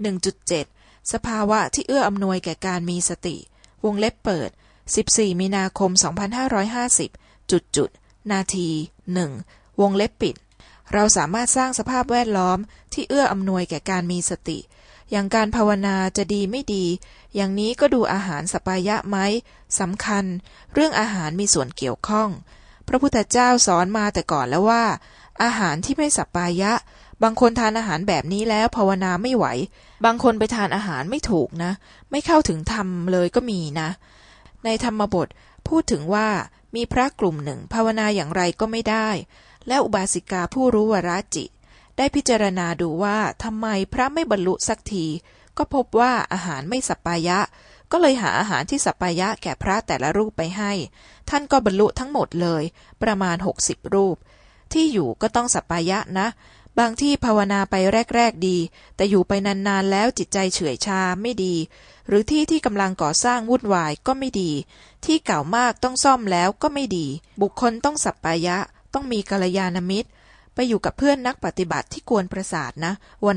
1.7 สภาวะที่เอื้ออำนวยแก่การมีสติ วงเล็บเปิด 14 มีนาคม 2550 จุดจุด นาที 1 วงเล็บปิด เราสามารถสร้างสภาพแวดล้อมที่เอื้ออำนวยแก่การมีสติ อย่างการภาวนาจะดีไม่ดี อย่างนี้ก็ดูอาหารสปายะไหมสำคัญ เรื่องอาหารมีส่วนเกี่ยวข้อง พระพุทธเจ้าสอนมาแต่ก่อนแล้วว่า อาหารที่ไม่สปายะ บางคนทานอาหารแบบนี้แล้วภาวนาไม่ไหว บางคนไปทานอาหารไม่ถูกนะ ไม่เข้าถึงธรรมเลยก็มีนะ ในธรรมบทพูดถึงว่ามีพระกลุ่มหนึ่งภาวนาอย่างไรก็ไม่ได้ และอุบาสิกาผู้รู้วราจิตได้พิจารณาดูว่าทำไมพระไม่บรรลุสักที ก็พบว่าอาหารไม่สัปปายะ ก็เลยหาอาหารที่สัปปายะแก่พระแต่ละรูปไปให้ ท่านก็บรรลุทั้งหมดเลย ประมาณหกสิบรูป ที่อยู่ก็ต้องสัปปายะนะ บางที่ภาวนาไปแรก ๆ ดี แต่อยู่ไปนานๆแล้วจิตใจเฉื่อยชาไม่ดี หรือที่ที่กำลังก่อสร้างวุ่นวายก็ไม่ดี ที่เก่ามากต้องซ่อมแล้วก็ไม่ดี บุคคลต้องสัปปายะ ต้องมีกัลยาณมิตร ไปอยู่กับเพื่อนนักปฏิบัติที่กวนประสาทนะ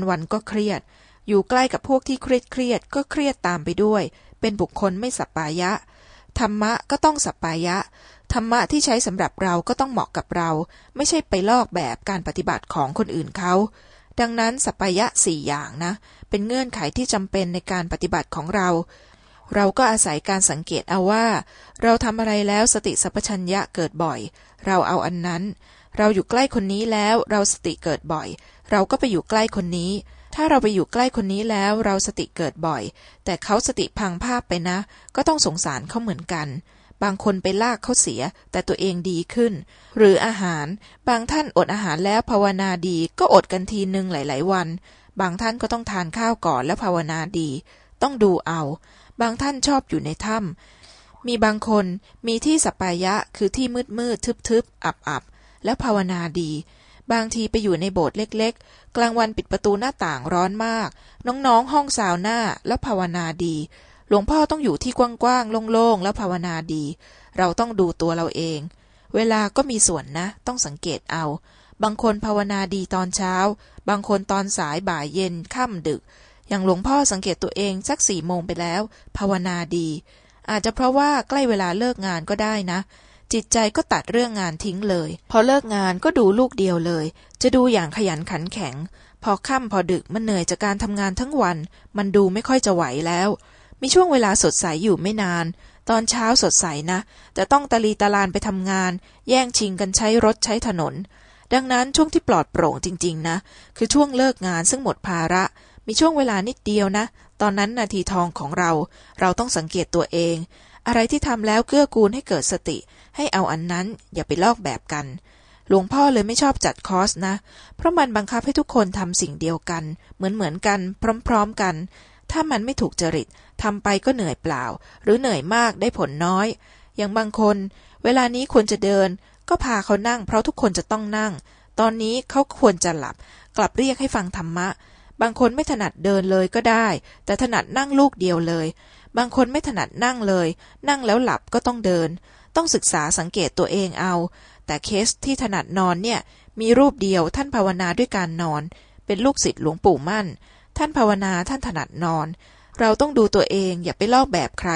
วันๆก็เครียด อยู่ใกล้กับพวกที่เครียดเครียดก็เครียดตามไปด้วย เป็นบุคคลไม่สัปปายะ ธรรมะก็ต้องสัปปายะ ธรรมะที่ใช้สำหรับเราก็ต้องเหมาะกับเรา ไม่ใช่ไปลอกแบบการปฏิบัติของคนอื่นเขา ดังนั้นสัปปายะสี่อย่างนะ เป็นเงื่อนไขที่จำเป็นในการปฏิบัติของเรา เราก็อาศัยการสังเกตเอาว่า เราทำอะไรแล้วสติสัพพัญญะเกิดบ่อย เราเอาอันนั้น เราอยู่ใกล้คนนี้แล้วเราสติเกิดบ่อย เราก็ไปอยู่ใกล้คนนี้ถ้าเราไปอยู่ใกล้คนนี้แล้วเราสติเกิดบ่อย แต่เขาสติพังภาพไปนะ ก็ต้องสงสารเขาเหมือนกัน บางคนไปลากเขาเสีย แต่ตัวเองดีขึ้น หรืออาหาร บางท่านอดอาหารแล้วภาวนาดีก็อดกันทีหนึ่งหลาย ๆ วัน บางท่านก็ต้องทานข้าวก่อนแล้วภาวนาดี ต้องดูเอา บางท่านชอบอยู่ในถ้ำมีบางคนมีที่สปปายะคือที่มืดมืดทึบทึบอับอับแล้วภาวนาดี บางทีไปอยู่ในโบสถ์เล็ก ๆ กลางวันปิดประตูหน้าต่างร้อนมาก น้องๆห้องสาวหน้าแล้วภาวนาดี หลวงพ่อต้องอยู่ที่กว้างๆโล่งๆแล้วภาวนาดี เราต้องดูตัวเราเอง เวลาก็มีส่วนนะ ต้องสังเกตเอา บางคนภาวนาดีตอนเช้า บางคนตอนสายบ่ายเย็นค่ำดึก อย่างหลวงพ่อสังเกตตัวเองสักสี่โมงไปแล้ว ภาวนาดี อาจจะเพราะว่าใกล้เวลาเลิกงานก็ได้นะจิตใจก็ตัดเรื่องงานทิ้งเลย พอเลิกงานก็ดูลูกเดียวเลย จะดูอย่างขยันขันแข็ง พอค่ำพอดึกมันเหนื่อยจากการทำงานทั้งวัน มันดูไม่ค่อยจะไหวแล้ว มีช่วงเวลาสดใสอยู่ไม่นาน ตอนเช้าสดใสนะ แต่ต้องตะลีตะลานไปทำงาน แย่งชิงกันใช้รถใช้ถนน ดังนั้นช่วงที่ปลอดโปร่งจริง ๆ นะ คือช่วงเลิกงานซึ่งหมดภาระ มีช่วงเวลานิดเดียวนะ ตอนนั้นนาทีทองของเรา เราต้องสังเกตตัวเอง อะไรที่ทำแล้วเกื้อกูลให้เกิดสติ ให้เอาอันนั้นอย่าไปลอกแบบกันหลวงพ่อเลยไม่ชอบจัดคอร์สนะ เพราะมันบังคับให้ทุกคนทำสิ่งเดียวกัน เหมือนเหมือนกัน พร้อม ๆกัน ถ้ามันไม่ถูกจริตทำไปก็เหนื่อยเปล่า หรือเหนื่อยมากได้ผลน้อย อย่างบางคน เวลานี้ควรจะเดิน ก็พาเขานั่ง เพราะทุกคนจะต้องนั่ง ตอนนี้เขาควรจะหลับ กลับเรียกให้ฟังธรรมะ บางคนไม่ถนัดเดินเลยก็ได้ แต่ถนัดนั่งลูกเดียวเลย บางคนไม่ถนัดนั่งเลย นั่งแล้วหลับก็ต้องเดิน ต้องศึกษาสังเกตตัวเองเอา แต่เคสที่ถนัดนอนเนี่ย มีรูปเดียวท่านภาวนาด้วยการนอน เป็นลูกศิษย์หลวงปู่มั่น ท่านภาวนาท่านถนัดนอน เราต้องดูตัวเองอย่าไปลอกแบบใคร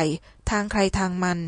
ทางใครทางมัน